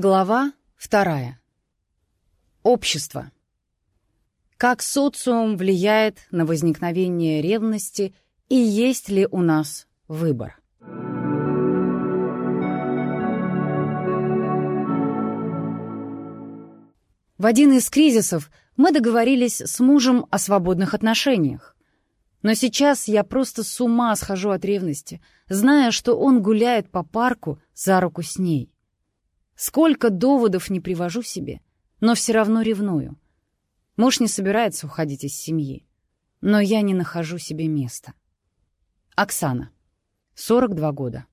Глава вторая. Общество. Как социум влияет на возникновение ревности и есть ли у нас выбор? В один из кризисов мы договорились с мужем о свободных отношениях. Но сейчас я просто с ума схожу от ревности, зная, что он гуляет по парку за руку с ней. Сколько доводов не привожу себе, но все равно ревную. Муж не собирается уходить из семьи, но я не нахожу себе места. Оксана, 42 года.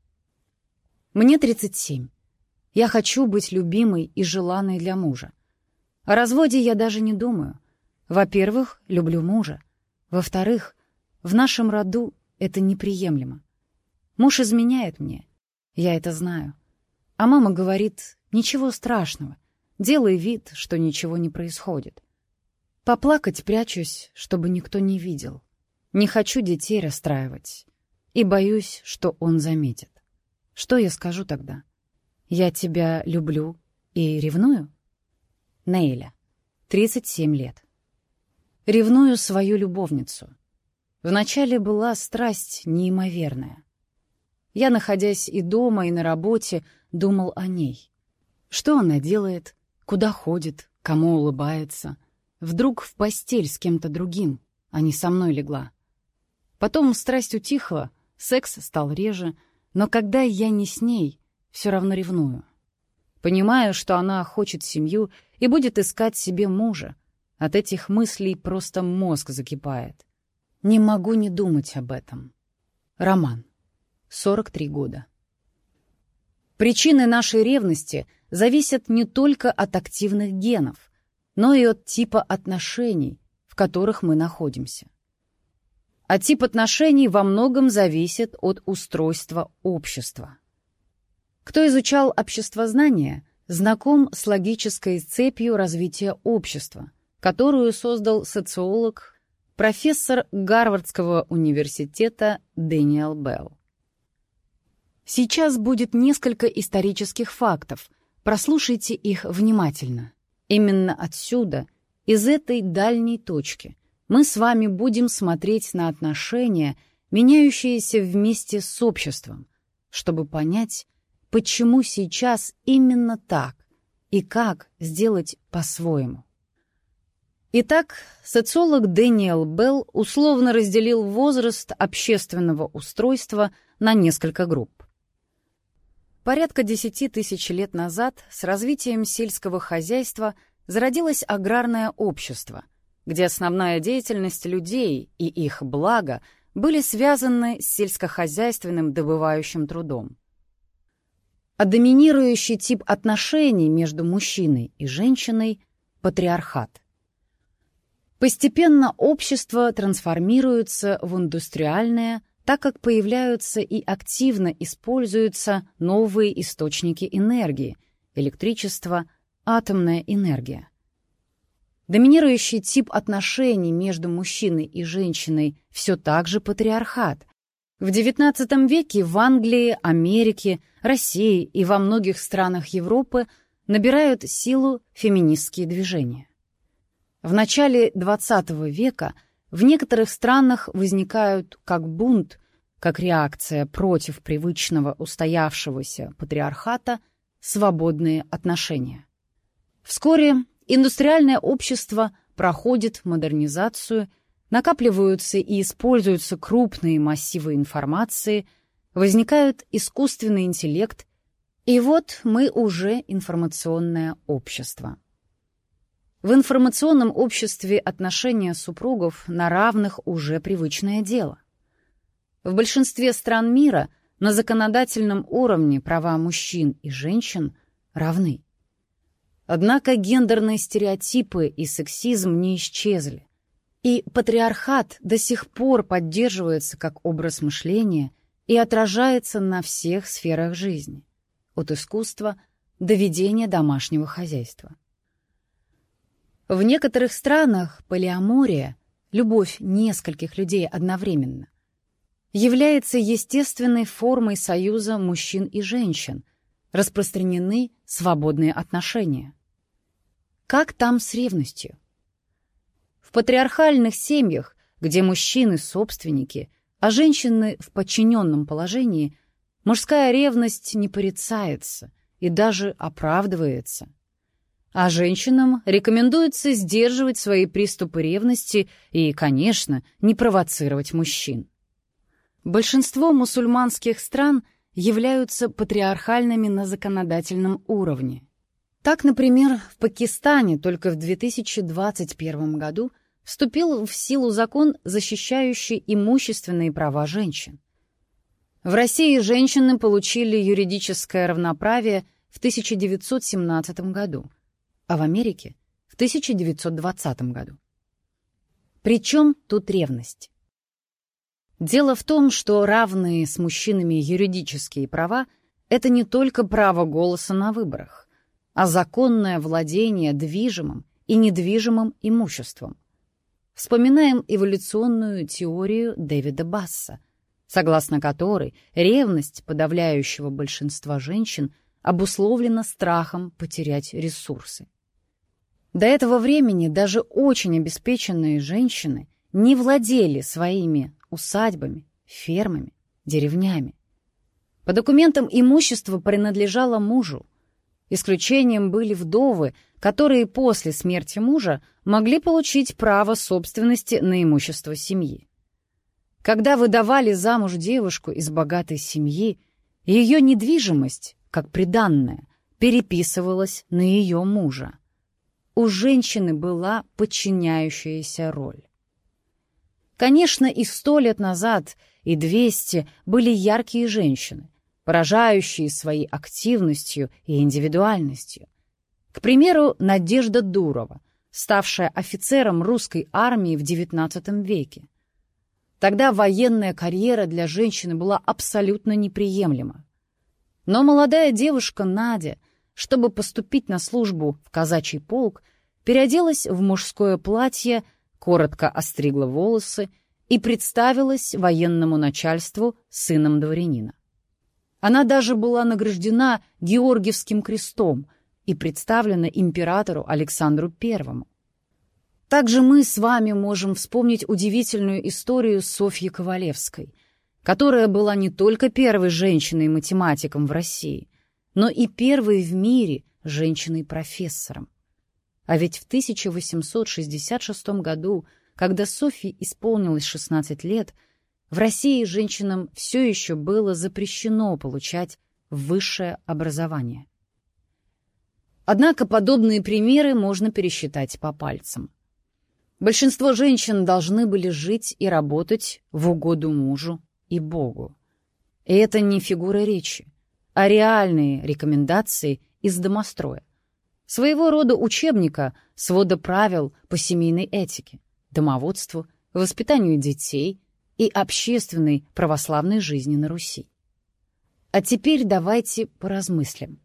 Мне 37. Я хочу быть любимой и желанной для мужа. О разводе я даже не думаю. Во-первых, люблю мужа. Во-вторых, в нашем роду это неприемлемо. Муж изменяет мне. Я это знаю. А мама говорит, ничего страшного, делай вид, что ничего не происходит. Поплакать прячусь, чтобы никто не видел. Не хочу детей расстраивать. И боюсь, что он заметит. Что я скажу тогда? Я тебя люблю и ревную? Нейля, 37 лет. Ревную свою любовницу. Вначале была страсть неимоверная. Я, находясь и дома, и на работе, думал о ней. Что она делает, куда ходит, кому улыбается. Вдруг в постель с кем-то другим, а не со мной легла. Потом страсть утихла, секс стал реже, но когда я не с ней, все равно ревную. Понимаю, что она хочет семью и будет искать себе мужа. От этих мыслей просто мозг закипает. Не могу не думать об этом. Роман. 43 года. Причины нашей ревности зависят не только от активных генов, но и от типа отношений, в которых мы находимся. А тип отношений во многом зависит от устройства общества. Кто изучал обществознание, знаком с логической цепью развития общества, которую создал социолог, профессор Гарвардского университета Дэниел Белл. Сейчас будет несколько исторических фактов. Прослушайте их внимательно. Именно отсюда, из этой дальней точки, мы с вами будем смотреть на отношения, меняющиеся вместе с обществом, чтобы понять, почему сейчас именно так и как сделать по-своему. Итак, социолог Дэниел Белл условно разделил возраст общественного устройства на несколько групп. Порядка десяти тысяч лет назад с развитием сельского хозяйства зародилось аграрное общество, где основная деятельность людей и их благо были связаны с сельскохозяйственным добывающим трудом. А доминирующий тип отношений между мужчиной и женщиной — патриархат. Постепенно общество трансформируется в индустриальное, так как появляются и активно используются новые источники энергии — электричество, атомная энергия. Доминирующий тип отношений между мужчиной и женщиной все так же патриархат. В XIX веке в Англии, Америке, России и во многих странах Европы набирают силу феминистские движения. В начале XX века в некоторых странах возникают как бунт, как реакция против привычного устоявшегося патриархата, свободные отношения. Вскоре индустриальное общество проходит модернизацию, накапливаются и используются крупные массивы информации, возникает искусственный интеллект, и вот мы уже информационное общество. В информационном обществе отношения супругов на равных уже привычное дело. В большинстве стран мира на законодательном уровне права мужчин и женщин равны. Однако гендерные стереотипы и сексизм не исчезли. И патриархат до сих пор поддерживается как образ мышления и отражается на всех сферах жизни, от искусства до ведения домашнего хозяйства. В некоторых странах полиамория, любовь нескольких людей одновременно, является естественной формой союза мужчин и женщин, распространены свободные отношения. Как там с ревностью? В патриархальных семьях, где мужчины — собственники, а женщины в подчиненном положении, мужская ревность не порицается и даже оправдывается. А женщинам рекомендуется сдерживать свои приступы ревности и, конечно, не провоцировать мужчин. Большинство мусульманских стран являются патриархальными на законодательном уровне. Так, например, в Пакистане только в 2021 году вступил в силу закон, защищающий имущественные права женщин. В России женщины получили юридическое равноправие в 1917 году, а в Америке — в 1920 году. Причем тут ревность? Дело в том, что равные с мужчинами юридические права — это не только право голоса на выборах, а законное владение движимым и недвижимым имуществом. Вспоминаем эволюционную теорию Дэвида Басса, согласно которой ревность подавляющего большинства женщин обусловлена страхом потерять ресурсы. До этого времени даже очень обеспеченные женщины не владели своими усадьбами, фермами, деревнями. По документам имущество принадлежало мужу. Исключением были вдовы, которые после смерти мужа могли получить право собственности на имущество семьи. Когда выдавали замуж девушку из богатой семьи, ее недвижимость, как приданная, переписывалась на ее мужа. У женщины была подчиняющаяся роль. Конечно, и сто лет назад, и двести были яркие женщины, поражающие своей активностью и индивидуальностью. К примеру, Надежда Дурова, ставшая офицером русской армии в XIX веке. Тогда военная карьера для женщины была абсолютно неприемлема. Но молодая девушка Надя, чтобы поступить на службу в казачий полк, переоделась в мужское платье коротко остригла волосы и представилась военному начальству сыном дворянина. Она даже была награждена Георгиевским крестом и представлена императору Александру Первому. Также мы с вами можем вспомнить удивительную историю Софьи Ковалевской, которая была не только первой женщиной-математиком в России, но и первой в мире женщиной-профессором. А ведь в 1866 году, когда Софье исполнилось 16 лет, в России женщинам все еще было запрещено получать высшее образование. Однако подобные примеры можно пересчитать по пальцам. Большинство женщин должны были жить и работать в угоду мужу и Богу. И это не фигура речи, а реальные рекомендации из домостроя своего рода учебника, свода правил по семейной этике, домоводству, воспитанию детей и общественной православной жизни на Руси. А теперь давайте поразмыслим.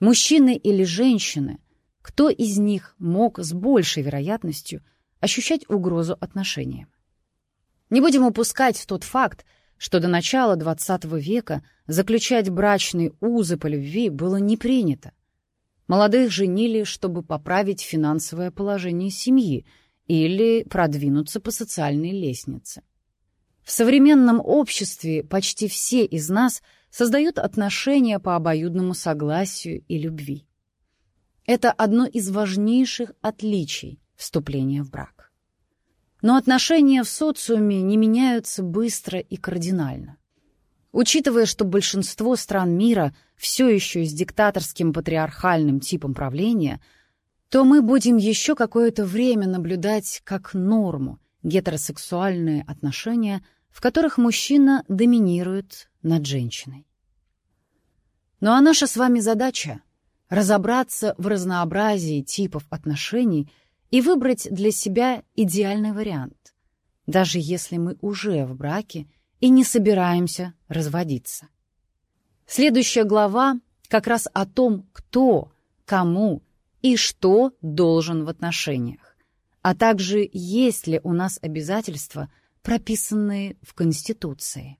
Мужчины или женщины, кто из них мог с большей вероятностью ощущать угрозу отношениям? Не будем упускать тот факт, что до начала XX века заключать брачные узы по любви было не принято. Молодых женили, чтобы поправить финансовое положение семьи или продвинуться по социальной лестнице. В современном обществе почти все из нас создают отношения по обоюдному согласию и любви. Это одно из важнейших отличий вступления в брак. Но отношения в социуме не меняются быстро и кардинально. Учитывая, что большинство стран мира все еще с диктаторским патриархальным типом правления, то мы будем еще какое-то время наблюдать как норму гетеросексуальные отношения, в которых мужчина доминирует над женщиной. Ну а наша с вами задача — разобраться в разнообразии типов отношений и выбрать для себя идеальный вариант, даже если мы уже в браке — и не собираемся разводиться. Следующая глава как раз о том, кто, кому и что должен в отношениях, а также есть ли у нас обязательства, прописанные в Конституции.